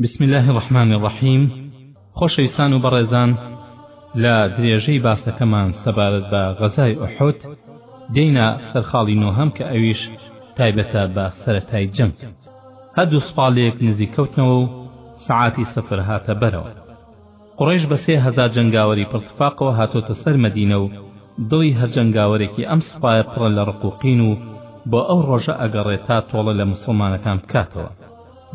بسم الله الرحمن الرحیم خۆشەویستان و بەڕێزان لە درێژەی باسەکەمان سەبارەت بە غەزای ئوحود دێینە سەرخاڵی نۆهەم کە ئەویش تایبەتە بە سەرەتای جەنگ هەردوو سپاڵێک نزیکەوتنەوە و سەعاتی سەفر هاتە بەرەوە قوڕەیش بە سێ هەزار جەنگاوەری پڕ تفاقەوە هاتۆتە سەر مەدینە و دڵی هەر جەنگاوەرێکی ئەم سوپایە پڕە لە ڕق و قین و بۆ ئەو ڕۆژە ئەگەڕێ تا تۆڵە لە موسڵمانەکان بکاتەوە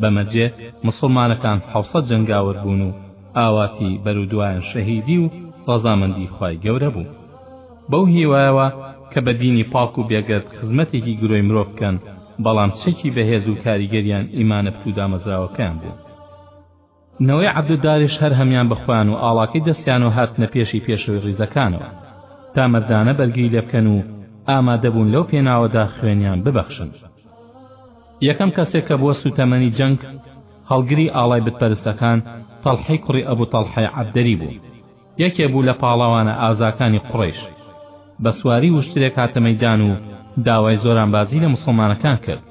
بەمەجێ موسڵمانەکان حەوسەت جەنگاوەر بوون و ئاواتی بەرودوایان شەهیدی و ڕەزامەندی خوای گەورە بوو بەو هیوایەوە کە بە دینی پاک و بێگەرد خزمەتێکی گرۆی مرۆڤ بکەن بەڵام چەکی بەهێز و کاریگەریان ئیمانە پتوو دامەزراوەکەیان بوو نەوەی عەبدوداریش هەر هەمیان بە خۆیان و ئاڵاکەی دەستیان و هاتنە پێشی پێشەوی ڕیزەکانەوە تا مەردانە بەرگری لێ بکەن و ئامادەبوون لەو پێناوەدا خوێنیان ببەخشن. یەکەم کەسێک کە بووە سووتەمەنی جەنگ، هەڵگری ئاڵای بتپەرستەکان، تەڵحەی کوڕی ئەبو تەڵحەی عەبدەری بوو. یەکێ بوو لە پاڵەوانە ئازاکانی قوڕەیش، بە سواری وشترێک هاتە مەیدان و داوای زۆرانبازی لە موسڵمانەکان کرد،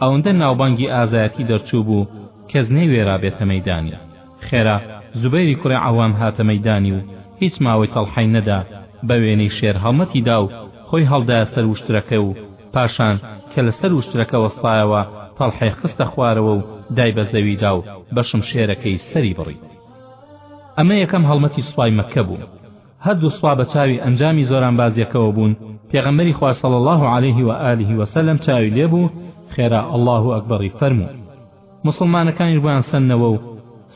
ئەوەندە ناوبانگی ئازایەتی دەرچوو بوو کەس نەیوێرا بێتە مەیدانی، خێرا زوبەیری کوڕی عەوام هاتە مەیدانی و هیچ ماوەی تەڵحی نەدا بە وێنەی شێر هەڵمەتی دا و خۆی هەڵدایە سەر وشترەکە و پاشان کە لە سەر وشترەکە وەستایەوە تەڵحی خستە خوارەوە و دای بە زەویدا و بە شمشێرەکەی سەری بڕی. ئەمە یەکەم هەڵمەتی سوپای مەککە بوو، هەردوو سوپا بە چاوی ئەنجامی زۆرانبازیەکەوە بوون، پێغەمبەری خوا صلی اللە علیه و آله و سلم چاوی لێ بوو، خێرا اللە اکبری فەرموو، موسڵمانەکانیش بۆیان سەندنەوە و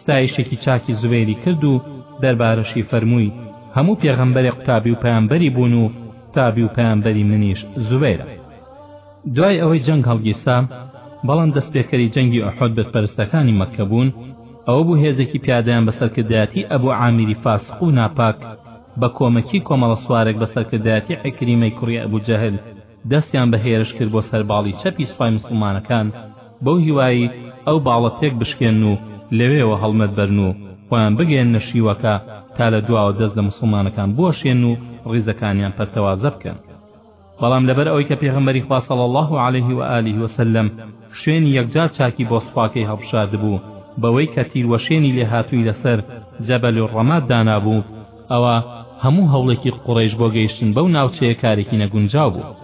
ستایشێکی چاکی زوبەیری کرد و دەربارەشی فەرمووی، هەموو پێغەمبەرێک قوتابی و پەیامبەری بوون و قوتابی و پەیامبەری منیش زوبەیرە. دوای ئەوەی جەنگ هەڵگیرسا بەڵام دەستپێکەری جەنگی ئوحود بتپەرستەکانی مەککە بوون ئەوە بوو هێزێکی پیادەیان بە سەرکردایەتی ئەبوو عامیری فاسق و ناپاک بە کۆمەکی کۆمەڵە سوارێک بە سەرکردایەتی عیکریمەی کوڕی ئەبوو جەهل دەستیان بە هێرش کرد بۆ سەر باڵی چەپی سوپای موسڵمانەکان بەو هیوایی ئەو باڵە تێک بشکێن و لەوێوە هەڵمەت بەرن و خۆیان بگەیەنە شیوەکە تا لە دواوە دەست لە موسڵمانەکان بوەشێن و ڕیزەکانیان پەرتەوازە بکەن بەڵام لەبەر ئەوەی کە پێغەمبەری خوا صلی الله علیه و آله و سلم شوێنی یەکجار چاکی بۆ سوپاکەی هەڵبژاردبوو بەوەی کە تیروەشێنی لێهاتووی لەسەر جبل الرماد دانابوو ئەوە هەموو هەوڵێکی قوڕەیش بۆ گەیشتن بەو ناوچەیە کارێکی نەگونجاو بوو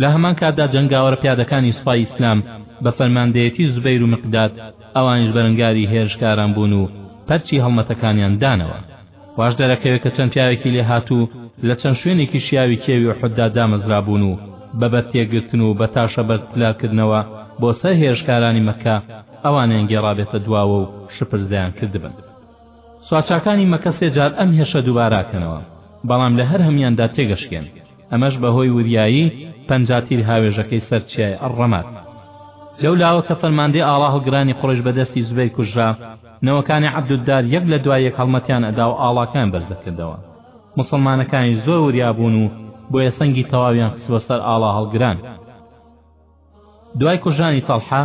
لە هەمان کاتدا جەنگاوەرە پیادەکانی سوپای ئیسلام بە فەرماندەیەتی زوبەیر و مقداد ئەوانیش بەرەنگاری هێرشکاران بوون و پەرچی هەڵمەتەکانیان دانەوە واش دەرەکەوێ کە چەند پیاوێکی لێهاتوو لە چەند شوێنێکی شیاوی کێوی ئوحوددا دامەزرابوون و بە بەرتێگرتن و بە تاشە بەرتلاکردنەوە بۆ سەر هێرشکارانی مەککە ئەوانیان گێڕابێتە دواوە و شپرزەیان کردبن. سوارچاکانی مەککە سێ جار ئەم هێرشە دووباراکەنەوە، بەڵام لە هەر هەموویاندا تێگەشکێن. ئەمەش بەهۆی وریایی پەنجا تیر هاوێژەکەی سەر چیای الرماد. لەو لاوە کە فەرماندەی ئاڵا هەڵگرانی قوڕەیش بە دەستی زوبەیر کوژرا، نەوەکانی عەبدودار یەک لە دوای یەک هەڵمەتیان ئەدا و ئاڵاکەیان بەرز دەکردەوە. موسڵمانەکانیش زۆر وریا بوون و بۆیە سەنگی تەواویان خستبووە سەر ئاڵا هەڵگران. دوای کوژرانی تەڵحە،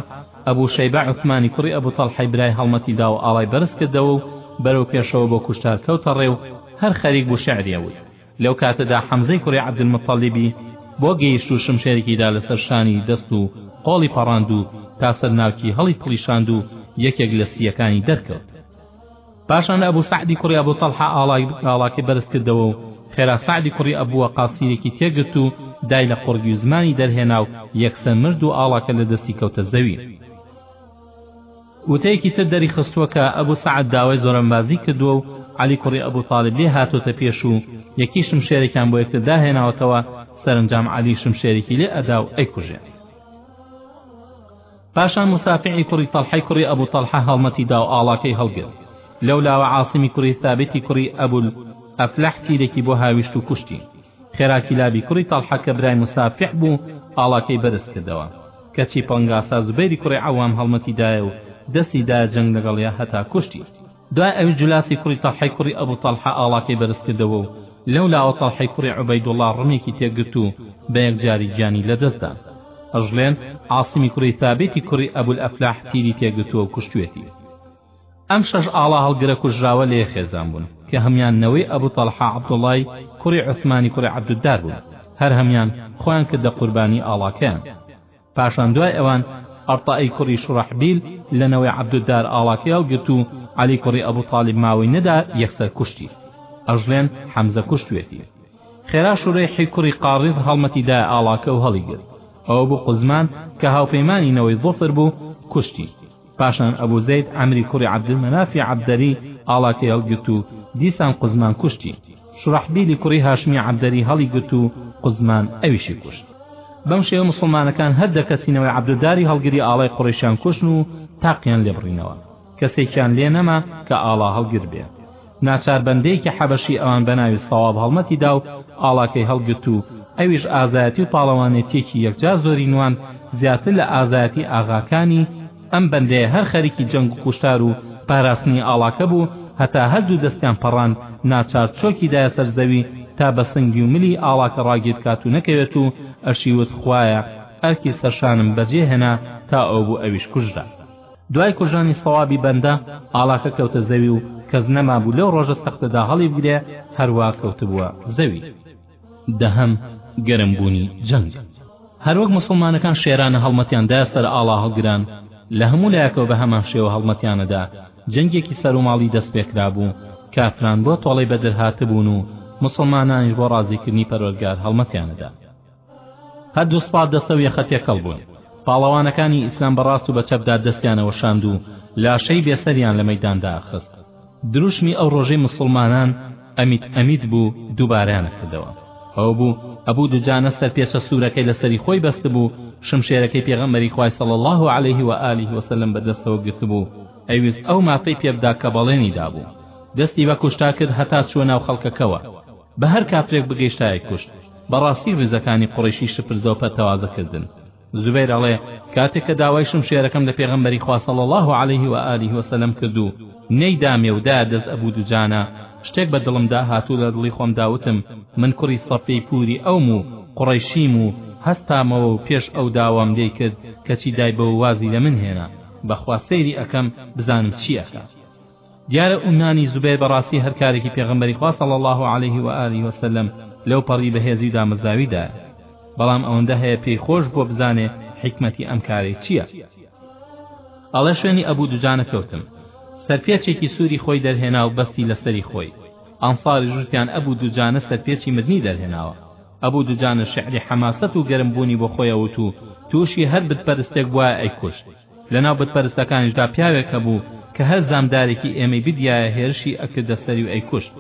ئەبو شەیبە عوسمانی کوڕی ئەبو تەڵحەی برای هەڵمەتی دا و ئاڵای بەرز کردەوە و بەرەو پێشەوە بۆ کوشتار کەوتە ڕێ و هەر خەریک بوو شێعری ئەوت. لەو کاتەدا حەمزەی کوڕی عەبدولموتەڵیبی بۆ گەیشت و شمشێرێکی دا لەسەر شانی دەست و قۆڵی پەڕاند و تا سەر ناوکی هەڵیپڵیشاند و یەکێک لە سییەکانی دەرکەوت. پاشان ئەبوو سەعدی کوڕی ئەبوو تەڵحە ئاڵاکەی بەرز کردەوە و خێرا سەعدی کوڕی ئەبوو وەقاس سیرێکی تێگرت و دای لە قوڕگی و زمانی دەرهێنا و یەکسەر مرد و ئاڵاکە لە دەستی کەوتە زەوی وتەیەکی تر دەری خستووە کە ئەبوو سەعد داوای زۆرەمبازی کردووە و عەلی کوڕی ئەبوو تاالب لێ هاتۆتە پێش و یەکی شمشێرێکیان بۆ یەکتر داهێناوەتەوە سەرنجام عەلی شمشێرێکی لێ ئەدا و ئەیکوژێ پاشان موسافیعی کوڕی تەڵحەی کوڕی ئەبو تەڵحە هەڵمەتی دا و ئاڵاکەی هەڵگرت، لەو لاوە عاسمی کوڕی ثابتی کوڕی ئەبول ئەفلەح تیرێکی بۆ هاویشت و کوشتی. خێرا کیلابی کوڕی تەڵحە کە برای موسافیع بوو ئاڵاکەی بەرز کردەوە، کەچی پڵنگاسا زوبەیری کوڕی عەوام هەڵمەتی دایە و دەستی دایە جەنگ لەگەڵیا هەتا کوشتی. دوای ئەویش جولاسی کوڕی تەڵحەی کوڕی ئەبو تەڵحە ئاڵاکەی بەرز کردەوە و لەولاوە تەڵحەی کوڕی عوبەیدوڵڵا ڕمێکی تێ گرت و بە یەکجاری گیانی لە دەست دا. ئەژلێن عاسمی کوڕی ثابیتی کوڕی ئەبول ئەفلاح تیری تێ گرتووە و کوشتوێتی. ئەم شەش ئاڵا هەڵگرە کوژراوە لە یەک خێزان بوون کە هەموان نەوەی ئەبو تەڵحە عەبدوڵڵای کوڕی عوسمانی کوڕی عەبدوددار بوون، هەر هەموان خۆیان کردە قوربانی ئاڵاکەیان. پاشان دوای ئەوان عەطائی کوڕی شوڕەحبیل لە نەوەی عەبدوددار ئاڵاکەی هەڵگرت و عەلی کوڕی ئەبو تاڵیب ماوەی نەدا یەکسەر کوشتی. ئەژلێن حەمزە کوشتوێتی. خێرا شورەیحی کوڕی قاڕیض هەڵمەتی دایە ئاڵاکە و هەڵیگرت. ئەوە بوو قوزمان کە هاوپەیمانی نەوەی ظفر بوو کوشتی. پاشان ئەبو زەید عەمری کوڕی عەبدولمەنافی عەبدەری ئاڵاکەی هەڵگرت و دیسان قوزمان کوشتی، شوڕەحبیلی کوڕی هاشمی عەبدەری هەڵیگرت و قوزمان ئەویشی کوشت. بەم شێوە موسڵمانەکان هەر دە کەسی نەوەی عەبدوداری هەڵگری ئاڵای قوڕەیشیان کوشتن و تاقیان لێبڕینەوە، کەسێکیان لێ نەما کە ئاڵا هەڵگر بێ. ناچار بەندەیەکی حەبەشی ئەوان بە ناوی سەواب هەڵمەتی دا و ئاڵاکەی هەڵگرت و ئەویش ئازایەتی و پاڵەوانێتییەکی یەکجار زۆری نواند زیاتر لە ئازایەتی ئاغاکانی، ئەم بەندەیە هەر خەریکی جەنگ و کوشتار و پاراستنی ئاڵاکە بوو هەتا هەردوو دەستیان پەڕاند، ناچار چۆکی دایە سەر زەوی تا بە سنگی و ملی ئاڵاکە ڕاگیر بکات و نەکەوێت و ئەشی وت خوایە ئەرکی سەرشانم بەجێ هێنا تا ئەو بوو ئەویش کوژرا. دوای کوژانی سەوابی بەندە ئاڵاکە کەوتە زەوی و کەس نەمابوو لەو ڕۆژە سەختەدا هەڵیبگرێ هەروا کەوتبووە زەوی. دەهەم، گەرمبوونی جەنگ. هەروەک موسڵمانەکان شێرانە هەڵمەتیان دایە سەر ئاڵا هەڵگران لە هەموو لایەکەوە بە هەمان شێوە هەڵمەتیانەدا جەنگێکی سەروماڵی دەست پێکرابوو کافران بۆ تۆڵەی بەدر هاتبوون و موسڵمانانیش بۆ ڕازیکردنی پەروەردگار هەڵمەتیانەدا هەردوو سپا دەستە و یەخە تێکەڵ بوون. پاڵەوانەکانی ئیسلام بە ڕاست و بە چەپدا دەستیانە وەشاند و لاشەی بێسەریان لە مەیداندا خست. دروشمی ئەو ڕۆژەی موسڵمانان ئەمیت ئەمیت بوو دووبارەیان ئەکردەوە. ئەوە بوو ئەبوو دوجانە سەرپێچە سوورەکەی لە سەری خۆی بەستبوو، شمشێرەکەی پێغەمبەری خوای صلی اللە علیه و آله و سلم بە دەستەوە گرتبوو، ئەیویست ئەو مافەی پێبدا کە بەڵێنی دابوو. دەستی بە کوشتار کرد هەتا چووە ناو خەڵکەکەوە. بە هەر کافرێک بگەیشتایە کوشت. بەڕاستی ڕیزەکانی قوڕەیشی شپرزەو پەرتەوازە کردن. زوبەیر ئەڵێ، کاتێک کە داوای شمشێرەکەم لە پێغەمبەری خوا صلی اللە علیه و آله و سلم کرد و نەیدامێ و دایە دەست ئەبو دوجانە، شتێک بە دڵم دا هات و لە دڵی خۆمدا وتم، من کوڕی صەفیی پووری ئەوم و قوڕەیشیم و هەستامەوە و پێش ئەو داوام لێی کرد، کەچی دای بەوە وازی لە من هێنا. بەخوا سەیری ئەکەم بزانم چی ئەکا. دیارە ئونانی زوبێر بەڕاستی هەر کارێکی پێغەمبەری خوا صلی الله علیه و آله و سلم لەو پەڕی بەهێزی و دامەزراویدایە بەڵام ئەوەندە هەیە پێی خۆش بووە بزانێ حیکمەتی ئەم کارەی چییە ئەڵێ شوێنی ئەبوو دوجانە کەوتم سەرپێچێکی سووری خۆی دەرهێنا و بەستی لەسەری خۆی ئەنصاری ژوتیان ئەبوو دوجانە سەرپێچی مردنی دەرهێناوە ئەبوو دوجانە شعری حەماسەت و گەرمبوونی بۆ خۆیەوت و تووشی هەر بتپەرستێک بوایە ئەیکوشت لە ناو بت پەرستەکانیشدا پیاوێک هەبوو کە هەر زامدارێکی ئێمەی بدیایە هێرشی ئەکردە سەری و ئەیکوشت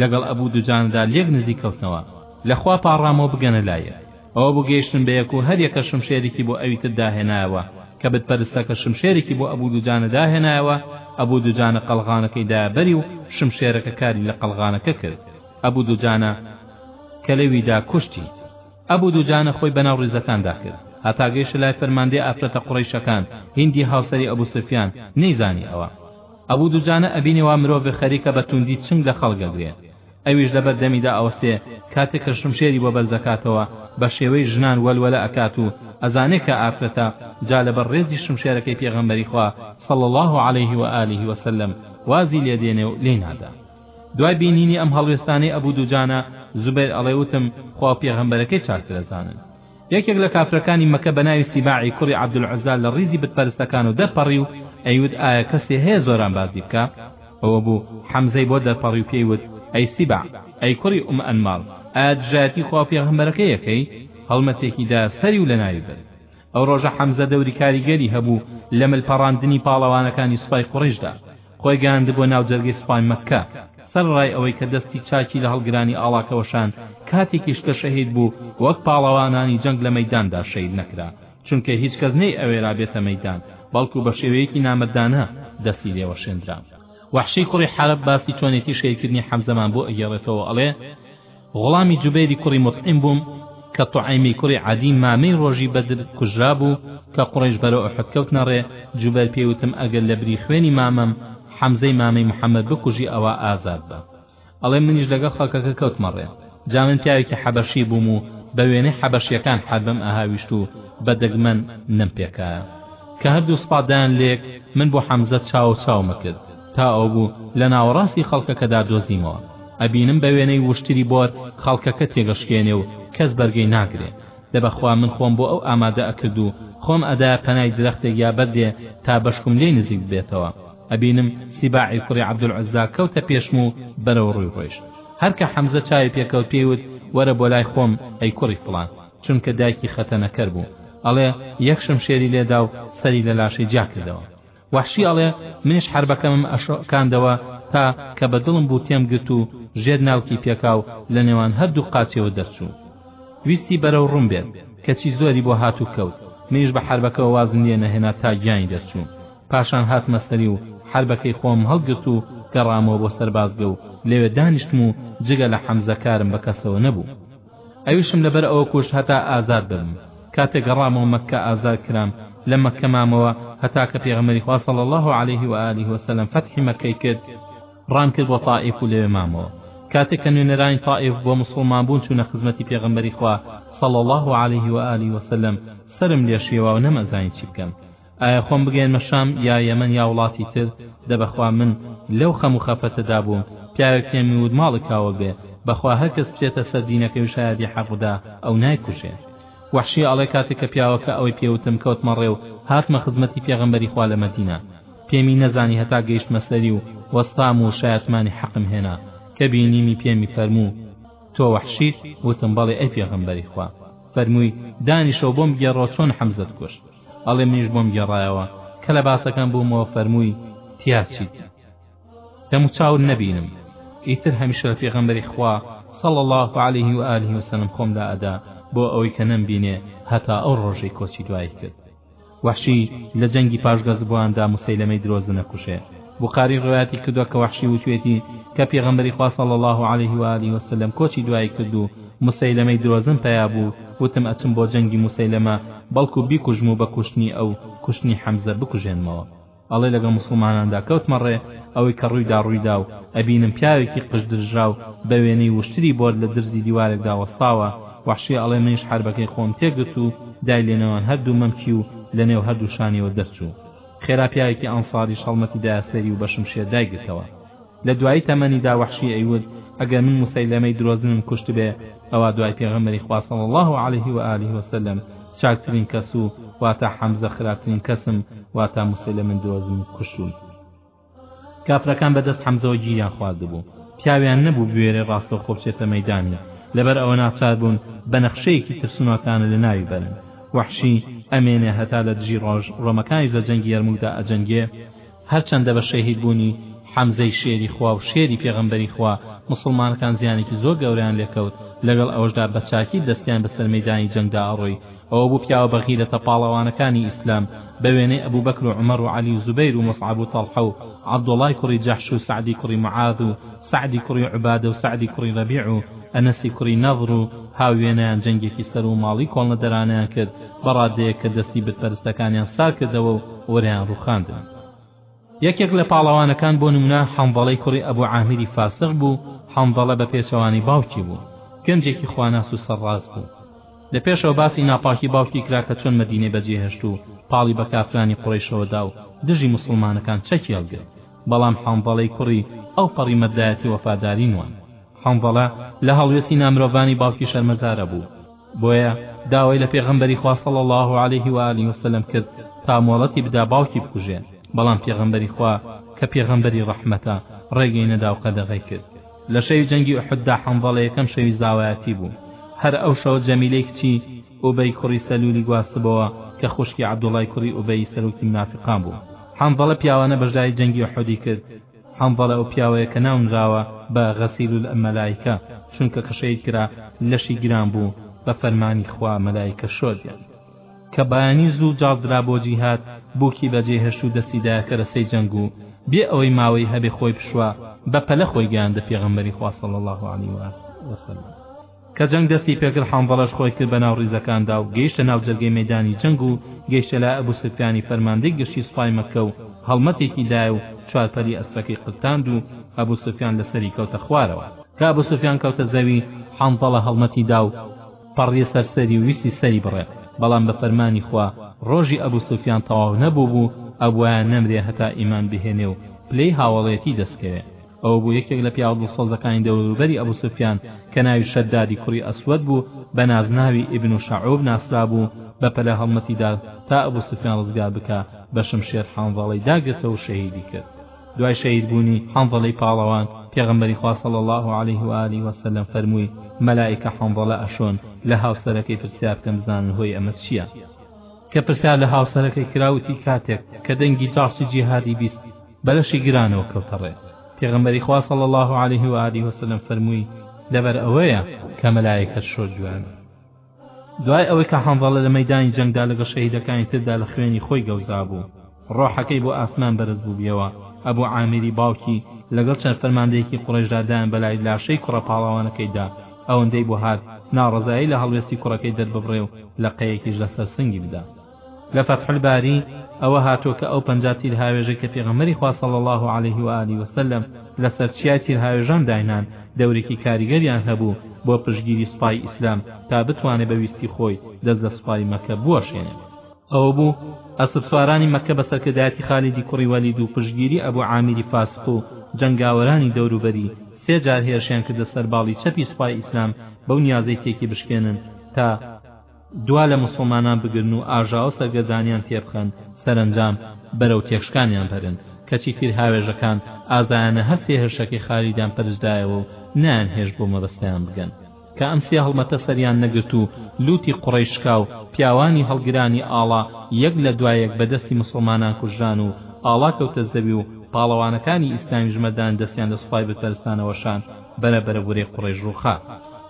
لەگەڵ ئەبوو دوجانەدا لێک نزیک کەوتنەوە لە خوا پاڕامەوە بگەنە لایەک ئەوە بوو گەیشتن بە یەک و هەر یەکە شمشێرێکی بۆ ئەوی تر داهێنایەوە کە بت پەرستەکە شمشێرێکی بۆ ئەبوو دوجانە داهێنایەوە ئەبوو دوجانە قەڵغانەکەی دایە بەری و شمشێرەکە کاری لە قەڵغانەکە کرد ئەبوو دوجانە کەلەویدا کوشتی ئەبو دوجانە خۆی بەناو ڕیزەکاندا کرد هەتا گەیشتە لای فەرماندەی ئافرەتە قوڕەیشەکان، هیندی هاوسەری ئەبو سفیان، نەیزانی ئەوە. ئەبو دوجانە ئەبینێ وا مرۆڤێ خەریکە بە تووندی چنگ لە خەڵک ئەگرێ، ئەویش لەبەر دەمیدا ئەوەستێ، کاتێ کە شمشێری بۆ بەرز ئەکاتەوە بە شێوەی ژنان وەلوەلە ئەکات و ئەزانێ کە ئافرەتە، جا لەبەر ڕێزی شمشێرەکەی پێغەمبەری خوا صلی اللە علیه و آله و سلم وازی لێ دێنێ و لێی نادا. دوای بینینی ئەم هەڵوێستانەی ئەبو دوجانە، زوبەیر ئەڵێ، وتم، خوا و پێغەمبەرەکەی چاکتر ئەزانن. یەکێک لە کافرەکانی مەکە بە ناوی سیباعی کوڕی عەبدولعوزا لە ڕیزی بتپەرستەکانەوە دەرپەڕی و ئەیوت، ئایا کەسێ هەیە زۆرانبازی بکا؟ ئەو ئەبو حەمزەی بۆ دەرپەڕی و پێی وت، ئەی سیباع، ئەی کوڕی ئوم ئەنماڵ، ئایا دژایەتی خوا و پێغەمبەرەکەی ئەکەی؟ هەڵمەتێکی دا سەری و لە ناوی برد. ئەو ڕۆژە حەمزە دەوری کاریگەری هەبوو لە مل پەڕاندنی پاڵەوانەکانی سوپای قوڕەیشدا. خۆی گەیاندبووە ناو جەرگەی سوپای مەککە، سەرەڕای ئەوەی کە دەستی چاکی لە هەڵگرانی ئاڵاکە وەشاند، کاتێکیش کە شەهید بوو، وەک پاڵەوانانی جەنگ لە مەیداندا شەهید نەکرا، چونکە هیچ کەس نەیئەوێرا بێتە مەیدان، بەڵکو بە شێوەیەکی نامەردانە دەستی لێ وەشێندرا. وەحشی کوڕی حەرب باسی چۆنێتی شەهیدکردنی حەمزەمان بۆ ئەگێڕێتەوە و ئەڵێ، غوڵامی جوبەیری کوڕی موتعیم بووم کە طعیمی کوڕی عەدی مامەی ڕۆژی بەدر کوژرابوو کە قوڕەیش بەرەو ئوحد کەوتنە ڕێ جوبەیر پێی وتم ئەگەر لە بری خوێنی مامەم حەمزەی مامەی محمد بکوژی ئەوا ئازاد بە ئەڵێم منیش لەگەڵ خەڵکەکە کەوتمە ڕێ جا من پیاوێکی حەبەشی بووم و بە وێنەی حەبەشیەکان حەربم ئەهاویشت و بە دەگمەن نەم پێکایە کە هەردوو سوپا دایان لێک من بۆ حەمزە چاوە چاومە کرد تا ئەو بوو لە ناوەڕاستی خەڵکەکەدا دۆزیمەوە. ئەبینم بە وێنەی وشتری بۆر خەڵکەکە تێگەشکێنێ و کەس بەرگەی ناگرێ. دە بە خوا من خۆم بۆ ئەو ئامادە ئەکرد و خۆم ئەدایە پەنای درەختێک یا بەردێ تا بەشکوم لێی نزیک ببێتەوە. ئەبینم سیباعی کوڕی عەبدولعوزا کەوتە پێشم و بەرەو ڕووی ڕۆیشت. هەر کە حەمزە چاوی پێ کەوت پێی وت، وەرە بۆ لای خۆم ئەی کوڕی فڵان. چونکە دایکی خەتەنەکەر بوو. ئەڵێ یەک شمشێری لێ دا و سەری لە لاشەی جیا کردەوە. وەحشی ئەڵێ، منیش حەربەکەمم ئەشۆکاندەوە تا کە بە دڵم بوو تێم گرت و ژێر ناوکی پێکا و لە نێوان هەر دوو قاچیەوە دەرچوو. ویستی بەرەو ڕووم بێت، کەچی زۆری بۆ هات و کەوت. منیش بە حەربەکەوە وازم لێ نەهێنا تا گیانی دەرچوو. پاشان هاتمە سەری و حەربەکەی خۆمم هەڵگرت و گەڕامەوە بۆ سەربازگە و لەوێ دانیشتم و جگە لە حەمزە کارم بە کەسەوە نەبوو. ئەویشم لەبەر ئەوە کوشت هەتا ئازاد ببم کاتێک گەڕامەوە مەککە ئازاد کرام لە مەککە مامەوە هەتا کە پێغەمبەری خوا صلی الله علیه و آله و سلم فەتحی مەککەی کرد ڕام کرد بۆ طائف و لەوێ مامەوە کاتێک کە نوێنەرانی طائف بۆ مسلمان بوون چوونە خزمەتی پێغەمبەری خوا صلی الله علیه و آله و سلم سرم لێشیەوە و نەمەزانی چی بکەم ئایا خۆم بگەیەنمە شام یا یەمەن یا وڵاتی تر دە بەخوا من لەو خەم و خەفەتەدا بووم پیاوێک پێمی وت ماڵی کاوە بێ بەخوا هەر کەس بچێتە سەر دینەکەی و شایەدی حەق بدا ئەو نایکوژێ وەحشی ئەڵێ کاتێک کە پیاوەکە ئەوەی پێوتم کەوتمە ڕێ و هاتمە خزمەتی پێغەمبەری خوا لە مەدینە پێمی نەزانی هەتا گەیشتمە سەری و وەستام و شایەتمانی حەقم هێنا کە بینیمی پێمی فەرموو تۆ وەحشیت وتم بەڵێ ئەی پێغەمبەری خوا فەرمووی دانیشەوە بۆم بگێڕەوە چۆن حەمزەت کوشت ئەڵێ منیش بۆم گێڕایەوە کە لە باسەکەم بوومەوە فەرمووی تیا چیت دەموچاوت نەبینم ئیتر هەمیشە لە پێغەمبەری خوا صلى الله عليه وآله وسلم خۆم لا ئەدا بۆ ئەوەی کە نەمبینێ هەتا ئەو ڕۆژەی کۆچی دوایی کرد وەحشی لە جەنگی پاش گەزبواندا مسەیلەمەی درۆزن ئەکوژێ بوخاری ڕوایەتی کردوە کە وەحشی وتوێتی کە پێغەمبەری خوا صلی اللە علیه و آله و سلم کۆچی دوایی کرد و مسەیلەمەی درۆزن پیا بوو وتم ئەچم بۆ جەنگی مسەیلەمە بەڵکو بیکوژم و بە کوشتنی ئەو کوشتنی حەمزە بکوژێنمەوە ئەڵێ لەگەڵ مسڵماناندا کەوتمە ڕێ ئەوەی کە ڕوویدا ڕوویدا و ئەبینم پیاوێکی قژ درژاو بە وێنەی وشتری بۆر لە درزی دیوارێکدا وەستاوە وەحشی ئەڵێ منیش حەربەکەی خۆم تێگرت و دای لێ نەوان هەردوو مەمکی و لەنێو هەردوو شانیەوە دەرچوو خێرا پیاوێکی ئەنساریش هەڵمەتی دایە سەری و بە شمشێر دایگرتەوە. لە دوایی تەمەنیدا وەحشی ئەیوت، ئەگەر من موسەیلەمەی درۆزنم کوشتبێ، ئەوا دوای پێغەمبەری خوا صلی اللە علیه و آله و سلم چاکترین کەس و واتە حەمزە خراپترین کەسم واتە موسەیلەمەی درۆزن کوشتوون. کافرەکان بە دەست حەمزەوە گیریان خواردبوو پیاویان نەبوو بوێرێ ڕاستەوخۆ بچێتە مەیدانی لەبەر ئەوە ناچار بوون بە نەخشەیەکی ترسنۆکانە لە ناوی بەرن وەحشی ئەمێنێ هەتا لە دژی ڕۆژ ڕۆمەکانیش لە جەنگی یەرموکدا ئەجەنگێ هەرچەندە بە شەهید بوونی حەمزەی شێری خوا و شێری پێغەمبەری خوا موسڵمانەکان زیانێکی زۆر گەورەیان لێکەوت لەگەڵ ئەوەشدا بە چاکی دەستیان بەسەر مەیدانی جەنگدا ئەڕۆی ئەوە بوو پیاوە بەغیرەتە پاڵەوانەکانی ئیسلام بە وێنەی ئەبوبەکر و عومەر و عەلی و زوبەیر و موسعەب و تەڵحە و عەبدوڵای کوڕی جەحش و سەعدی کوڕی موعاذ و سەعدی کوڕی عوبادە و سەعدی کوڕی ڕەبیع و ئەنەسی کوڕی نەضر و هاووێنەیان جەنگێکی سەر و ماڵی کۆڵنەدەرانەیان کرد بە ڕادەیەک کە دەستی بتپەرستەکانیان ساکردەوە و وەریان ڕووخاندن. یەکێک لە پاڵەوانەکان بۆ نمونە حەنزەڵەی کوڕی ئەبو عامیری فاسق بوو، حەنزەڵە بە پێچەوانەی باوکی بوو، گەنجێکی خواناس و سەرڕاست بوو. لە پێشەوە باسی ناپاکی باوکی کرا کە چۆن مەدینەی بەجێهێشت و پاڵی بە کافرانی قوڕەیشەوە دا و دژی موسڵمانەکان چەکی هەڵگرت، بەڵام حەنزەڵەی کوڕی ئەوپەڕی مەردایەتی و وەفاداری نواند. حەنزەڵە لە هەڵوێستی نامرۆڤانەی باوکی شەرمەزارە بوو، بۆیە داوای لە پێغەمبەری خوا صلی اللە علیه و آله وسلم کرد تا مۆڵەتی بدا باوکی بکوژێ بەڵام پێغەمبەری خوا کە پێغەمبەری ڕەحمەتە ڕێگەی نەدا و قەدەغەی کرد لە شەوی جەنگی ئوحددا حەنزەڵە یەکەم شەوی زاوایەتی بوو هەر ئەو شەوە جەمیلەی کچی ئوبەی کوڕی سەلولی گواستبەوە کە خوشکی عەبدوڵای کوڕی ئوبەیی سەرۆکی منافقان بوو حەنزەڵە پیاوانە بەشداری جەنگی ئوحدی کرد حەنزەلە ئەو پیاوەیە کە ناونراوە بە غسیل الملائکە چونکە کە شەهید کرا لەشی گران بوو بە فەرمانی خوا مەلائکە شۆردیان کە بەیانی زوو جاڵدرا بۆ جیهاد بووکی بەجێ هێشت و دەستی دایە کەرەسەی جەنگ و بێ ئەوەی ماوەی هەبێ خۆی پشوا بە پەلە خۆی گەیاندە پێغەمبەری خوا صلی اللە علیه و وسلم کە جەنگ دەستی پێکرد حەنزەڵەش خۆی کرد بە ناو ڕیزەکاندا و گەیشتە ناو جەرگەی مەیدانی جەنگ و گەیشتە لای ئەبو سفیانی فەرماندەی گشتی سوپای مەککە و هەڵمەتێکی دایە و چوار پەلی ئەسپەکەی قرتاند و ئەبو سفیان لە سەری کەوتە خوارەوە کە ئەبو سفیان کەوتە زەوی حەنزەڵە هەڵمەتی دا و پەڕیە سەر سەری و ویستی سەری بڕێ بەڵام بە فەرمانی خوا ڕۆژی ئەبو سفیان تەواو نەبووبوو ئەبوایە نەمرێ هەتا ئیمان بهێنێ و پلەی هاوەڵێتی دەستکەوێ ئەوە بوو یەکێک لە پیاوە دڵسۆزەکانی دەوروبەری ئەبو سوفیان کە ناوی شەددادی کوڕی ئەسوەد بوو بە نازناوی ئیبن شەعوب ناسرابوو بە پەلە هەڵمەتیدا تا ئەبو سوفیان ڕزگار بکا بە شمشێر حەنزەڵەی داگرتەوە و شەهیدی کرد دوای شەهید بوونی حەنزەڵەی پاڵەوان پێغەمبەری خوا صلی الله علیه و آله و سلم فەرمووی مەلائیکە حەنزەڵە ئەشۆن لە هاوسەرەکەی پرسیار بکەن بزانن هۆی ئەمە چییە کە پرسیار لە هاوسەرەکەی کراوتی کاتێک کە دەنگی جاڕسی جیهادی بیست بەلەشی گرانەوە کەوتە ڕێ پێغەمبەری خوا صلی الله علیه و آله وسلم فەرمووی لەبەر ئەوەیە کە مەلایەکەت شۆر جوانە دوای ئەوەی کە حەنظەڵە لە مەیدانی جەنگدا لەگەڵ شەهیدەکانی تردا لە خوێنی خۆی گەوزا بوو ڕۆحەکەی بۆ ئاسمان بەرز بووبیەوە ئەبوو عامری باوکی لەگەڵ چەند فەرماندەیەکی قڕێژدا دایان بەلای لاشەی کوڕە پاڵەوانەکەیدا ئەوەندەی بۆ هات ناڕەزایی لە هەڵوێستی کوڕەکەی دەرببڕێ و لە قەیەکیش لەسەر سنگی بدا لە فەتح الباری ئەوە هاتووە کە ئەو پەنجا تیرهاوێژەی کە پێغەمبەری خوا صلی اللە علیه و آله و سلم لەسەر چیای تیرهاوێژان داینان دەورێکی کاریگەریان هەبوو بۆ پشتگیری سوپای ئیسلام تا بتوانێ بە ویستی خۆی دەست لە سوپای مەکە بوەشێنێ ئەوە بوو ئەسپ سوارانی مەکە بە سەرکردایەتی خالیدی کوڕی وەلید و پشتگیری ئەبو عامیری فاسق و جەنگاوەرانی دەوروبەری سێ جار هێرشیان کردە سەر باڵی چەپی سوپای ئیسلام بەو نیازەی تێکی بشکێنن تا دوا لە موسڵمانان بگرن و ئاژاوە سەرگەردانیان تێبخەن سەرەنجام بەرەو تێکشکانیان بەرن کەچی فیرهاوێژەکان ئازایانە هەر سێ هێرشەکەی خالیدیان پەرشدایەوە و نایانهێشت بۆ مەبەستیان بگەن کە ئەم سێ هەڵمەتە سەریان نەگرت و لوتی قوڕەی شکا و پیاوانی هەڵگرانی ئاڵا یەک لە دوای یەک بەدەستی موسڵمانان کوژران و ئاڵا کەوتە زەوی و پاڵەوانەکانی ئیسلامیش مەدان دەستیان لە سوپای بتپەرستانەوە شان بەرە بەرە ورەی قوڕەیش ڕووخا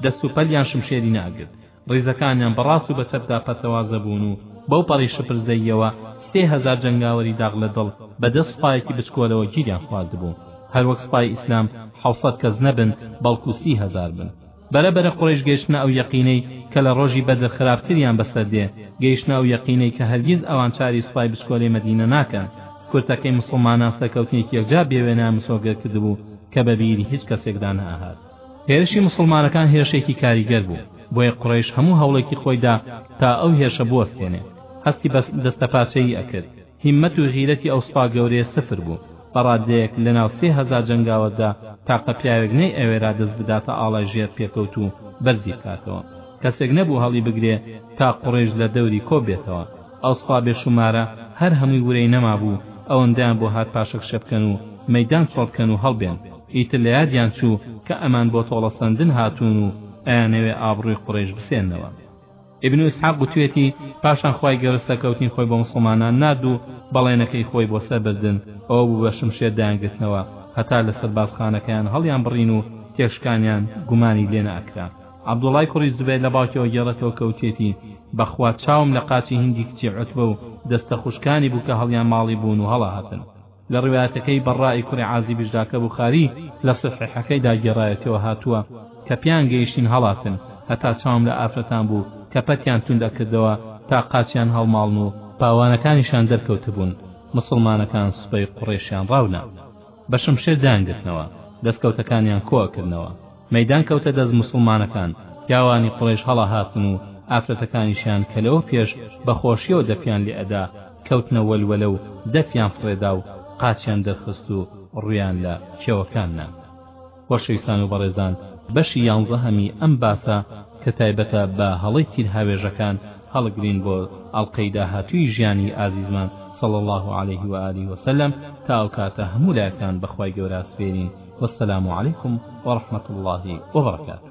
دەست و پەلیان شمشێری ناگرت ڕیزەکانیان بە ڕاست و بە چەپدا پەرتەوازە بوون و بەو پەڕی شپرزەییەوە سێ هەزار جەنگاوەری داغ لە دڵ بە دە سوپایەکی بچکۆلەوە گیریان خواردبوو. هەروەک سوپای ئیسلام حەوت سەد کەس نەبن، بەڵکو سی هەزار بن. بەرە بەرە قوڕەیش گەیشتنە ئەو یەقینەی کە لە ڕۆژی بەدر خراپتریان بەسەر دێ، گەیشتنە ئەو یەقینەی کە هەرگیز ئەوان چاری سوپای بچکۆلەی مەدینە ناکەن. کورتەکەی موسڵمانان سەرکەوتنێکی یەکجار بێوێنەیان مسۆگەر کردبوو کە بە بیری هیچ کەسێکدا نەئەهات. هێرشی موسڵمانەکان هێرشێکی کاریگەر بوو، بۆیە قوڕەیش هەموو هەوڵێکی خۆی دا تا ئەو هێرشە بوەستێنێ، هەستی بە دەستەپاچەیی ئەکرد، هیممەت و غیرەتی ئەو سوپا گەورەیە سفر بوو، بە ڕادەیەک لە ناو سێ هەزار جەنگاوەردا تاقە پیاوێک نەیئەوێرا دەست بداتە ئاڵای ژێر پێکەوت و بەرزی بکاتەوە، کەسێک نەبوو هەڵی بگرێ تا قوڕەیش لە دەوری کۆ بێتەوە، ئەو سوپا بێ شومارە هەر هەمووی ورەی نەمابوو ئەوەندەیان بۆ هات پاشەکشە بکەن و مەیدان چۆڵ بکەن و هەڵبێن، ئیتر لە یادیان چوو کە ئەمان بۆ تۆڵەسەندن هاتوون و ئەیانەوێ ئابڕووی قورەیش بسێننەوە. ئیبن ئیسحاق گوتویەتی، پاشان خوای گەورە سەرکەوتنی خۆی بۆ موسڵمانان نارد و بەڵێنەکەی خۆی بۆ سەربردن ئەوە بوو بە شمشێر دایانگرتنەوە هەتا لە سەربازخانەکەیان هەڵیانبڕین و تێکشکانیان گومانی لێ نەئەکرا عەبدوڵڵای کوڕی زوبەیر لە باوکیەوە گێڕێتەوە کە وتویەتی، بەخوا چاوم لە قاچی هیندی کچی عوتبە و دەستە خوشکانی بوو کە هەڵیانماڵیبوون و هەڵەهاتن. لە ڕیوایەتەکەی بەڕاء کوڕی عازیبیش دا کە بوخاری لە صحیحەکەی دا گێڕایەتیەوە هاتووە کە پێیان گەیشتین هەڵاتن هەتا چاوم لە ئافرەتان بوو کە پەتیان توند ئەکردەوە تا قاچیان هەڵماڵن و پاوانەکانیشیان دەرکەوتبوون موسڵمانەکان سوپای قوڕەیشیان ڕاونا بە شمشێر دایانگرتنەوە دەسکەوتەکانیان کۆ ئەکردنەوە. مەیدان کەوتە دەست موسڵمانەکان، پیاوانی قوڕەیش هەڵاهاتن و ئافرەتەکانیشیان کە لەوە پێش بە خۆشیەوە دەفیان لێ ئەدا کەوتنە وەلوەلە و دەفیان فڕێدا و قاچیان دەرخست و ڕویان لە کێوەکان نا. خۆشەویستان و بەڕێزان بەشی یانزەهەمی ئەم باسە کە تایبەتە بە هەڵەی تیرهاوێژەکان، هەڵگرین بۆ ئەڵقەی داهاتووی ژیانی ئازیزمان صلی اللە علیه و آله و سلم تا ئەو کاتە هەموو لایەکان بە خوای گەورە سپێرین والسلام علیکم ورحمة اللە وبرکاته.